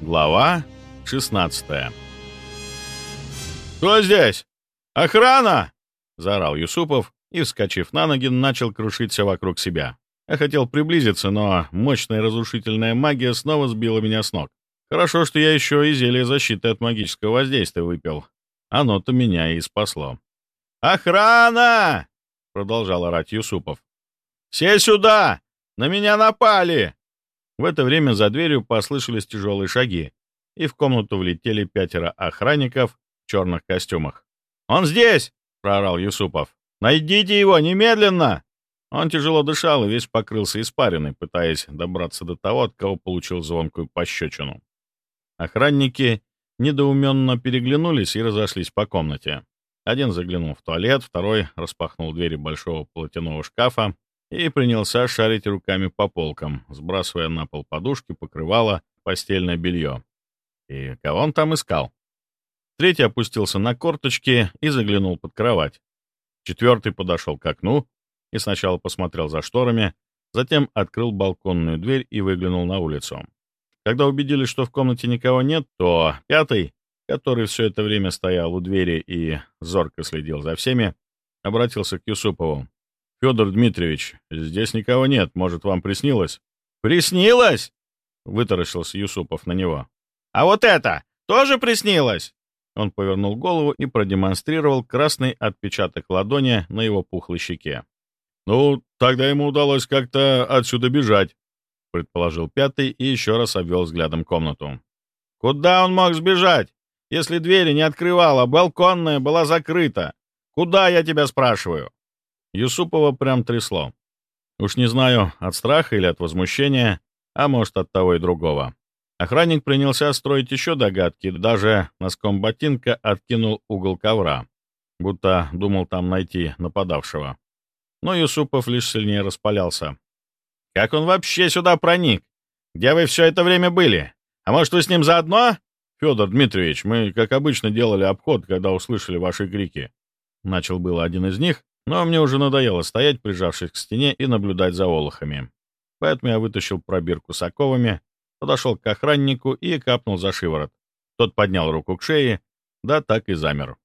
Глава 16 «Кто здесь? Охрана!» — заорал Юсупов и, вскочив на ноги, начал крушить все вокруг себя. Я хотел приблизиться, но мощная разрушительная магия снова сбила меня с ног. Хорошо, что я еще и зелье защиты от магического воздействия выпил. Оно-то меня и спасло. «Охрана!» — продолжал орать Юсупов. «Все сюда! На меня напали!» В это время за дверью послышались тяжелые шаги, и в комнату влетели пятеро охранников в черных костюмах. «Он здесь!» — проорал Юсупов. «Найдите его немедленно!» Он тяжело дышал и весь покрылся испариной, пытаясь добраться до того, от кого получил звонкую пощечину. Охранники недоуменно переглянулись и разошлись по комнате. Один заглянул в туалет, второй распахнул двери большого полотяного шкафа, и принялся шарить руками по полкам, сбрасывая на пол подушки, покрывало, постельное белье. И кого он там искал? Третий опустился на корточки и заглянул под кровать. Четвертый подошел к окну и сначала посмотрел за шторами, затем открыл балконную дверь и выглянул на улицу. Когда убедились, что в комнате никого нет, то пятый, который все это время стоял у двери и зорко следил за всеми, обратился к Юсупову. «Федор Дмитриевич, здесь никого нет. Может, вам приснилось?» «Приснилось?» — вытаращился Юсупов на него. «А вот это тоже приснилось?» Он повернул голову и продемонстрировал красный отпечаток ладони на его пухлой щеке. «Ну, тогда ему удалось как-то отсюда бежать», — предположил пятый и еще раз обвел взглядом комнату. «Куда он мог сбежать, если двери не открывала, балконная была закрыта? Куда, я тебя спрашиваю?» Юсупова прям трясло. Уж не знаю, от страха или от возмущения, а может, от того и другого. Охранник принялся строить еще догадки, даже носком ботинка откинул угол ковра, будто думал там найти нападавшего. Но Юсупов лишь сильнее распалялся. «Как он вообще сюда проник? Где вы все это время были? А может, вы с ним заодно?» «Федор Дмитриевич, мы, как обычно, делали обход, когда услышали ваши крики». Начал было один из них, но мне уже надоело стоять, прижавшись к стене, и наблюдать за олухами. Поэтому я вытащил пробирку с оковами, подошел к охраннику и капнул за шиворот. Тот поднял руку к шее, да так и замер.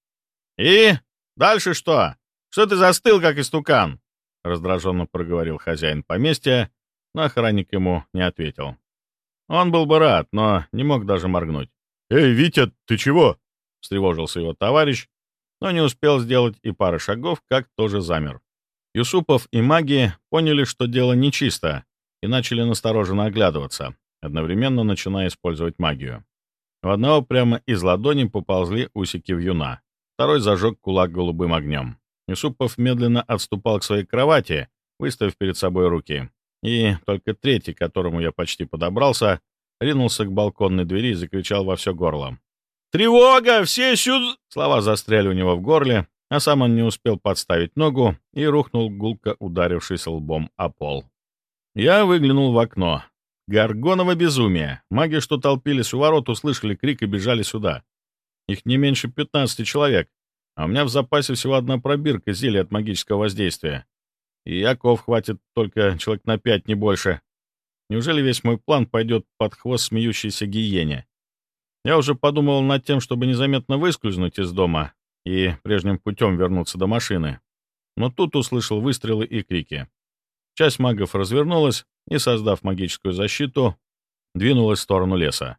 «И? Дальше что? Что ты застыл, как истукан?» — раздраженно проговорил хозяин поместья, но охранник ему не ответил. Он был бы рад, но не мог даже моргнуть. «Эй, Витя, ты чего?» — встревожился его товарищ, но не успел сделать и пары шагов, как тоже замер. Юсупов и маги поняли, что дело нечисто, и начали настороженно оглядываться, одновременно начиная использовать магию. У одного прямо из ладони поползли усики вьюна, второй зажег кулак голубым огнем. Юсупов медленно отступал к своей кровати, выставив перед собой руки. И только третий, к которому я почти подобрался, ринулся к балконной двери и закричал во все горло. «Тревога! Все сюда!» Слова застряли у него в горле, а сам он не успел подставить ногу и рухнул, гулко ударившись лбом о пол. Я выглянул в окно. Горгоново безумие. Маги, что толпились у ворот, услышали крик и бежали сюда. Их не меньше 15 человек, а у меня в запасе всего одна пробирка зелья от магического воздействия. И яков хватит только человек на пять, не больше. Неужели весь мой план пойдет под хвост смеющейся гиене? Я уже подумал над тем, чтобы незаметно выскользнуть из дома и прежним путем вернуться до машины. Но тут услышал выстрелы и крики. Часть магов развернулась и, создав магическую защиту, двинулась в сторону леса.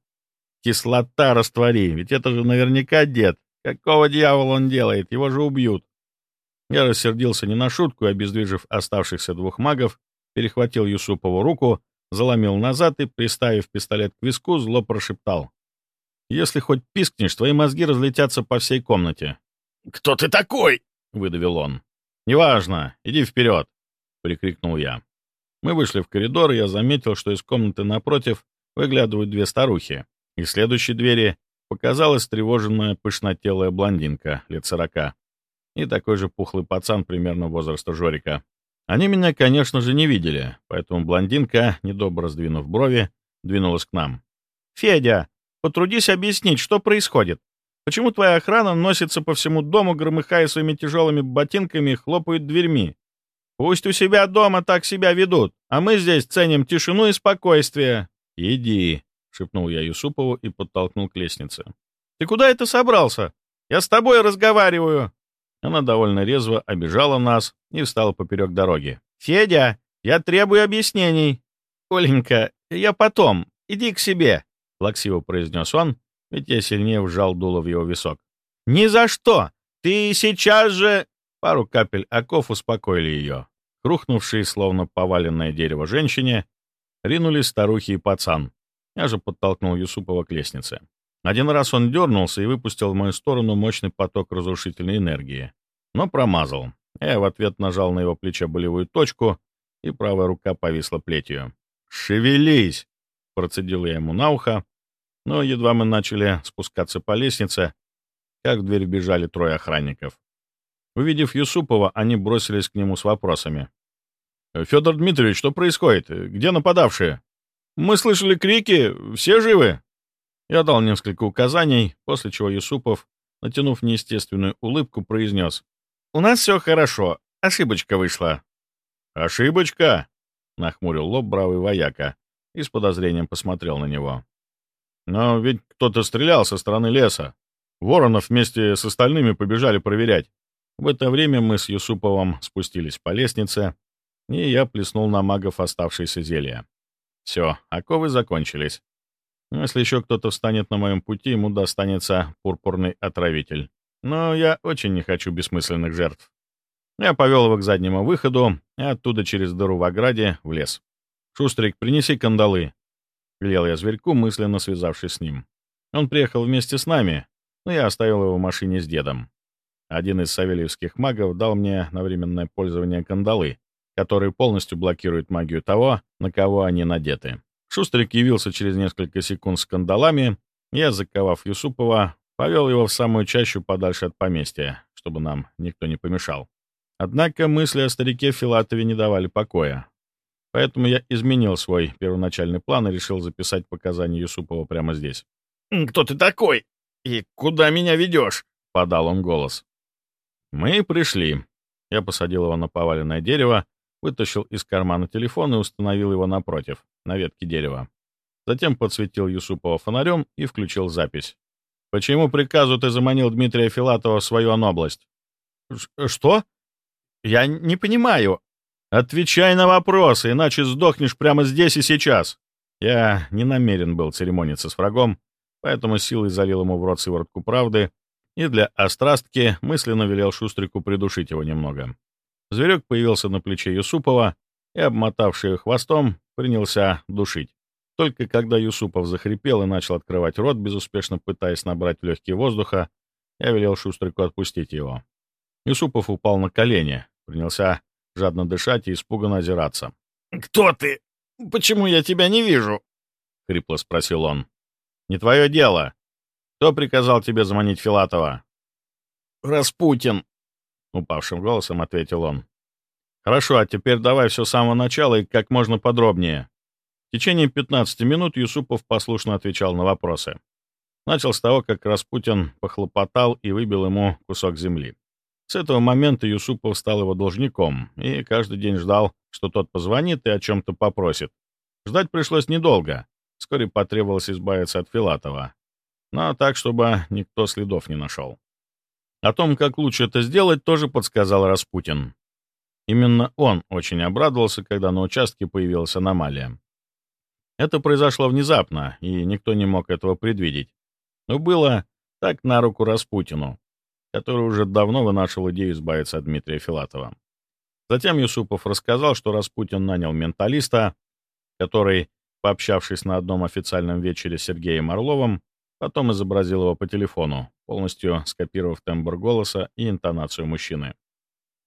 «Кислота раствори, ведь это же наверняка дед. Какого дьявола он делает? Его же убьют!» Я рассердился не на шутку и, обездвижив оставшихся двух магов, перехватил Юсупову руку, заломил назад и, приставив пистолет к виску, зло прошептал. Если хоть пискнешь, твои мозги разлетятся по всей комнате. «Кто ты такой?» — выдавил он. «Неважно, иди вперед!» — прикрикнул я. Мы вышли в коридор, и я заметил, что из комнаты напротив выглядывают две старухи. Из следующей двери показалась тревоженная пышнотелая блондинка лет сорока и такой же пухлый пацан примерно возраста Жорика. Они меня, конечно же, не видели, поэтому блондинка, недобро сдвинув брови, двинулась к нам. «Федя, Потрудись объяснить, что происходит. Почему твоя охрана носится по всему дому, громыхая своими тяжелыми ботинками и хлопает дверьми? Пусть у себя дома так себя ведут, а мы здесь ценим тишину и спокойствие. Иди, шепнул я Юсупову и подтолкнул к лестнице. «Ты куда это собрался? Я с тобой разговариваю!» Она довольно резво обижала нас и встала поперек дороги. «Федя, я требую объяснений!» «Оленька, я потом. Иди к себе!» — плаксиво произнес он, ведь я сильнее вжал дуло в его висок. «Ни за что! Ты сейчас же...» Пару капель оков успокоили ее. Крухнувшие, словно поваленное дерево женщине, ринулись старухи и пацан. Я же подтолкнул Юсупова к лестнице. Один раз он дернулся и выпустил в мою сторону мощный поток разрушительной энергии, но промазал. Я в ответ нажал на его плечо болевую точку, и правая рука повисла плетью. «Шевелись!» — процедил я ему на ухо, но едва мы начали спускаться по лестнице, как в дверь бежали трое охранников. Увидев Юсупова, они бросились к нему с вопросами. «Федор Дмитриевич, что происходит? Где нападавшие? Мы слышали крики. Все живы?» Я дал несколько указаний, после чего Юсупов, натянув неестественную улыбку, произнес. «У нас все хорошо. Ошибочка вышла». «Ошибочка?» — нахмурил лоб бравый вояка и с подозрением посмотрел на него. «Но ведь кто-то стрелял со стороны леса. Воронов вместе с остальными побежали проверять. В это время мы с Юсуповым спустились по лестнице, и я плеснул на магов оставшееся зелье. Все, оковы закончились. Если еще кто-то встанет на моем пути, ему достанется пурпурный отравитель. Но я очень не хочу бессмысленных жертв. Я повел его к заднему выходу, и оттуда через дыру в ограде в лес. «Шустрик, принеси кандалы», — велел я зверьку, мысленно связавшись с ним. Он приехал вместе с нами, но я оставил его в машине с дедом. Один из савельевских магов дал мне на временное пользование кандалы, которые полностью блокируют магию того, на кого они надеты. Шустрик явился через несколько секунд с кандалами, я, заковав Юсупова, повел его в самую чащу подальше от поместья, чтобы нам никто не помешал. Однако мысли о старике Филатове не давали покоя. Поэтому я изменил свой первоначальный план и решил записать показания Юсупова прямо здесь. «Кто ты такой? И куда меня ведешь?» — подал он голос. Мы пришли. Я посадил его на поваленное дерево, вытащил из кармана телефон и установил его напротив, на ветке дерева. Затем подсветил Юсупова фонарем и включил запись. «Почему приказу ты заманил Дмитрия Филатова в свою область?» «Что? Я не понимаю». «Отвечай на вопросы, иначе сдохнешь прямо здесь и сейчас». Я не намерен был церемониться с врагом, поэтому силой залил ему в рот сыворотку правды и для острастки мысленно велел Шустрику придушить его немного. Зверек появился на плече Юсупова и, обмотавший хвостом, принялся душить. Только когда Юсупов захрипел и начал открывать рот, безуспешно пытаясь набрать легкие воздуха, я велел Шустрику отпустить его. Юсупов упал на колени, принялся жадно дышать и испуганно озираться. «Кто ты? Почему я тебя не вижу?» — хрипло спросил он. «Не твое дело. Кто приказал тебе заманить Филатова?» «Распутин», — упавшим голосом ответил он. «Хорошо, а теперь давай все с самого начала и как можно подробнее». В течение 15 минут Юсупов послушно отвечал на вопросы. Начал с того, как Распутин похлопотал и выбил ему кусок земли. С этого момента Юсупов стал его должником и каждый день ждал, что тот позвонит и о чем-то попросит. Ждать пришлось недолго. Вскоре потребовалось избавиться от Филатова но так, чтобы никто следов не нашел. О том, как лучше это сделать, тоже подсказал Распутин. Именно он очень обрадовался, когда на участке появилась аномалия. Это произошло внезапно, и никто не мог этого предвидеть. Но было так на руку Распутину, который уже давно вынашивал идею избавиться от Дмитрия Филатова. Затем Юсупов рассказал, что Распутин нанял менталиста, который, пообщавшись на одном официальном вечере с Сергеем Орловым, Потом изобразил его по телефону, полностью скопировав тембр голоса и интонацию мужчины.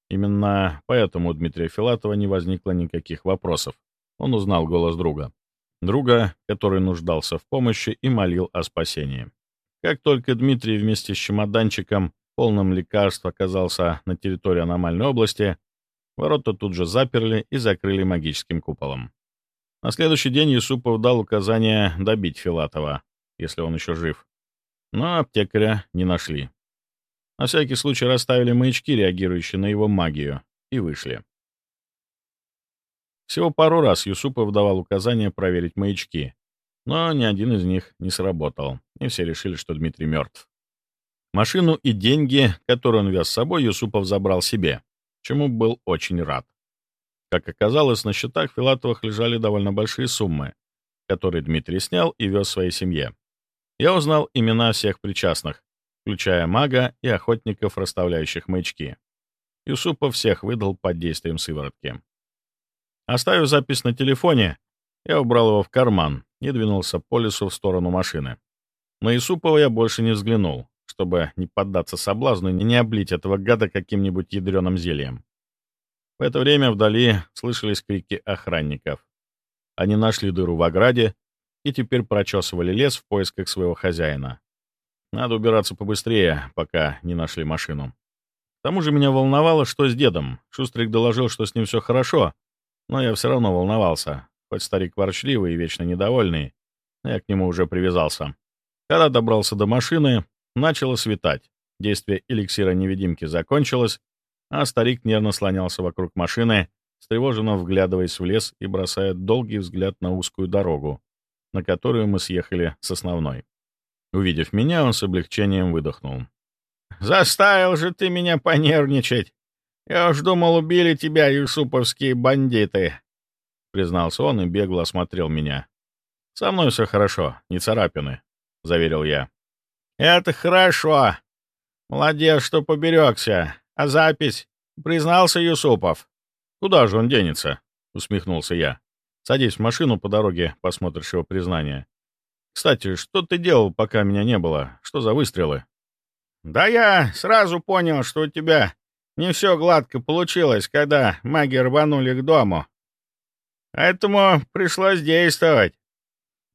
Именно поэтому у Дмитрия Филатова не возникло никаких вопросов. Он узнал голос друга. Друга, который нуждался в помощи и молил о спасении. Как только Дмитрий вместе с чемоданчиком, полным лекарств, оказался на территории аномальной области, ворота тут же заперли и закрыли магическим куполом. На следующий день Юсупов дал указание добить Филатова, если он еще жив. Но аптекаря не нашли. На всякий случай расставили маячки, реагирующие на его магию, и вышли. Всего пару раз Юсупов давал указание проверить маячки, Но ни один из них не сработал, и все решили, что Дмитрий мертв. Машину и деньги, которые он вез с собой, Юсупов забрал себе, чему был очень рад. Как оказалось, на счетах Филатовых лежали довольно большие суммы, которые Дмитрий снял и вез своей семье. Я узнал имена всех причастных, включая мага и охотников, расставляющих маячки. Юсупов всех выдал под действием сыворотки. Оставив запись на телефоне, я убрал его в карман и двинулся по лесу в сторону машины. На Юсупова я больше не взглянул, чтобы не поддаться соблазну и не облить этого гада каким-нибудь ядреным зельем. В это время вдали слышались крики охранников. Они нашли дыру в ограде и теперь прочесывали лес в поисках своего хозяина. Надо убираться побыстрее, пока не нашли машину. К тому же меня волновало, что с дедом. Шустрик доложил, что с ним все хорошо, но я все равно волновался. Хоть старик ворчливый и вечно недовольный, я к нему уже привязался. Когда добрался до машины, начало светать. Действие эликсира-невидимки закончилось, а старик нервно слонялся вокруг машины, встревоженно вглядываясь в лес и бросая долгий взгляд на узкую дорогу, на которую мы съехали с основной. Увидев меня, он с облегчением выдохнул. «Заставил же ты меня понервничать! Я уж думал, убили тебя юсуповские бандиты!» Признался он и бегло осмотрел меня. «Со мной все хорошо, не царапины», — заверил я. «Это хорошо. Молодец, что поберегся. А запись? Признался Юсупов». «Куда же он денется?» — усмехнулся я. «Садись в машину по дороге, посмотришь его признание. Кстати, что ты делал, пока меня не было? Что за выстрелы?» «Да я сразу понял, что у тебя не все гладко получилось, когда маги рванули к дому. Поэтому пришлось действовать».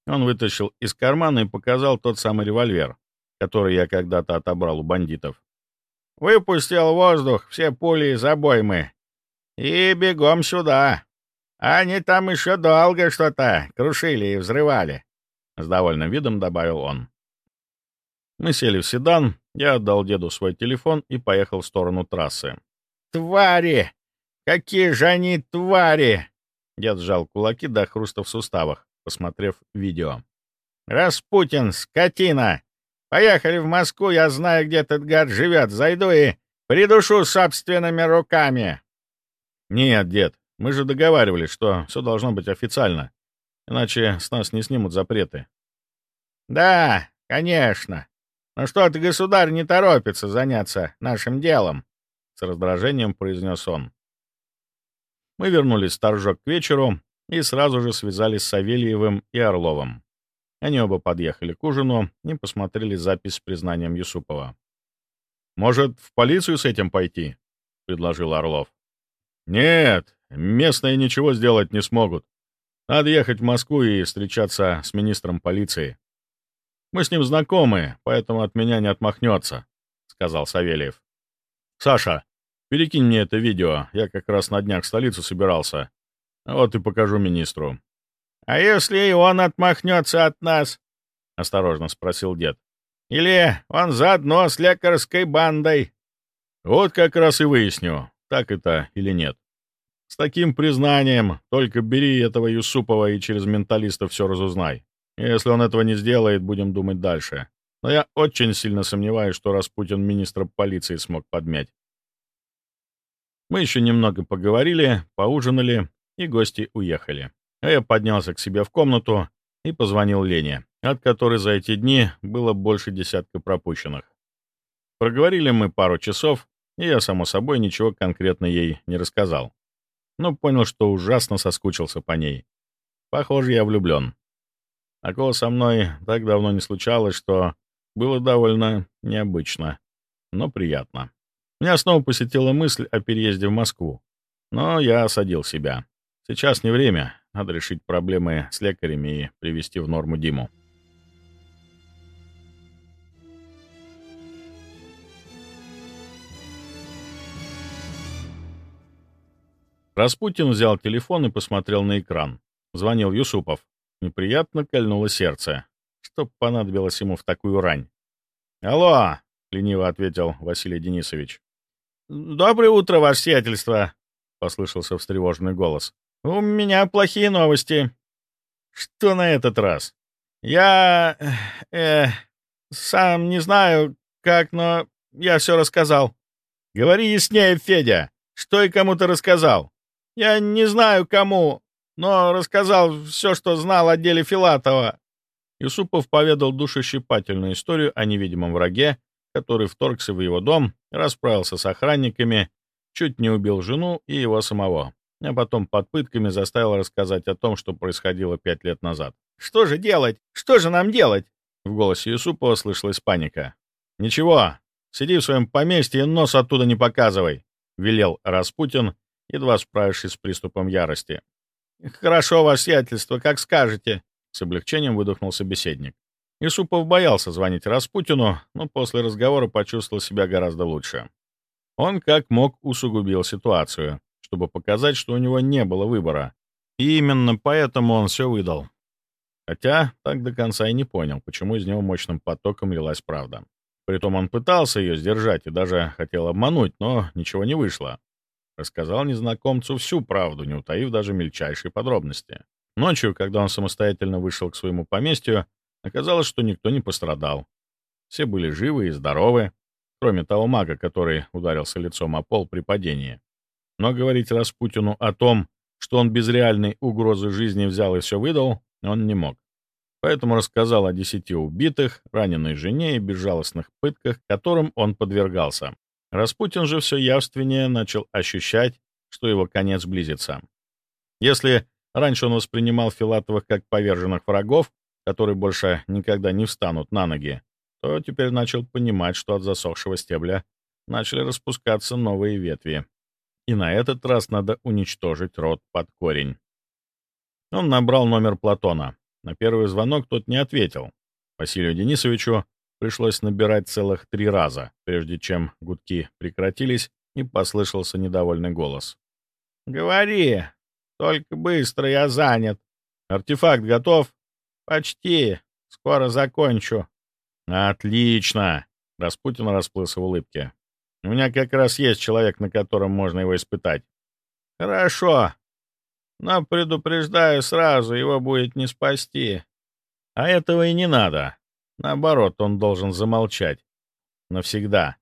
Он вытащил из кармана и показал тот самый револьвер, который я когда-то отобрал у бандитов. Выпустил воздух все пули из обоймы. И бегом сюда. Они там еще долго что-то крушили и взрывали. — с довольным видом добавил он. Мы сели в седан, я отдал деду свой телефон и поехал в сторону трассы. «Твари! Какие же они твари!» Дед сжал кулаки до хруста в суставах, посмотрев видео. «Распутин, скотина! Поехали в Москву, я знаю, где этот гад живет. Зайду и придушу собственными руками!» «Нет, дед, мы же договаривались, что все должно быть официально. Иначе с нас не снимут запреты. Да, конечно. Но что-то государь не торопится заняться нашим делом, с раздражением произнес он. Мы вернулись в Торжок к вечеру и сразу же связались с Савельевым и Орловым. Они оба подъехали к ужину и посмотрели запись с признанием Юсупова. «Может, в полицию с этим пойти?» — предложил Орлов. «Нет, местные ничего сделать не смогут. Надо ехать в Москву и встречаться с министром полиции. Мы с ним знакомы, поэтому от меня не отмахнется», — сказал Савельев. «Саша, перекинь мне это видео, я как раз на днях в столицу собирался. Вот и покажу министру». «А если и он отмахнется от нас?» — осторожно спросил дед. «Или он заодно с лекарской бандой?» «Вот как раз и выясню, так это или нет». С таким признанием только бери этого Юсупова и через менталиста все разузнай. Если он этого не сделает, будем думать дальше. Но я очень сильно сомневаюсь, что Распутин министра полиции смог подмять. Мы еще немного поговорили, поужинали, и гости уехали. А я поднялся к себе в комнату и позвонил Лене, от которой за эти дни было больше десятка пропущенных. Проговорили мы пару часов, и я, само собой, ничего конкретно ей не рассказал но понял, что ужасно соскучился по ней. Похоже, я влюблен. Такого со мной так давно не случалось, что было довольно необычно, но приятно. Меня снова посетила мысль о переезде в Москву, но я осадил себя. Сейчас не время, надо решить проблемы с лекарями и привести в норму Диму. Распутин взял телефон и посмотрел на экран. Звонил Юсупов. Неприятно кольнуло сердце. Что понадобилось ему в такую рань? «Алло!» — лениво ответил Василий Денисович. «Доброе утро, ваше сиятельство!» — послышался встревоженный голос. «У меня плохие новости». «Что на этот раз?» «Я... э... сам не знаю, как, но я все рассказал». «Говори яснее, Федя! Что и кому ты рассказал?» «Я не знаю, кому, но рассказал все, что знал о деле Филатова». Юсупов поведал душещипательную историю о невидимом враге, который вторгся в его дом, расправился с охранниками, чуть не убил жену и его самого, а потом под пытками заставил рассказать о том, что происходило пять лет назад. «Что же делать? Что же нам делать?» В голосе Юсупова слышалась паника. «Ничего, сиди в своем поместье и нос оттуда не показывай», — велел Распутин, едва справившись с приступом ярости. «Хорошо, ваше сиятельство, как скажете», — с облегчением выдохнул собеседник. Юсупов боялся звонить Распутину, но после разговора почувствовал себя гораздо лучше. Он как мог усугубил ситуацию, чтобы показать, что у него не было выбора. И именно поэтому он все выдал. Хотя так до конца и не понял, почему из него мощным потоком лилась правда. Притом он пытался ее сдержать и даже хотел обмануть, но ничего не вышло. Рассказал незнакомцу всю правду, не утаив даже мельчайшие подробности. Ночью, когда он самостоятельно вышел к своему поместью, Оказалось, что никто не пострадал. Все были живы и здоровы, кроме того мага, который ударился лицом о пол при падении. Но говорить Распутину о том, что он без реальной угрозы жизни взял и все выдал, он не мог. Поэтому рассказал о десяти убитых, раненой жене и безжалостных пытках, которым он подвергался. Распутин же все явственнее начал ощущать, что его конец близится. Если раньше он воспринимал Филатовых как поверженных врагов, которые больше никогда не встанут на ноги, то теперь начал понимать, что от засохшего стебля начали распускаться новые ветви. И на этот раз надо уничтожить рот под корень. Он набрал номер Платона. На первый звонок тот не ответил. Василию Денисовичу пришлось набирать целых три раза, прежде чем гудки прекратились и послышался недовольный голос. «Говори, только быстро, я занят. Артефакт готов?» «Почти. Скоро закончу». «Отлично!» — Распутин расплылся в улыбке. «У меня как раз есть человек, на котором можно его испытать». «Хорошо. Но предупреждаю сразу, его будет не спасти». «А этого и не надо. Наоборот, он должен замолчать. Навсегда».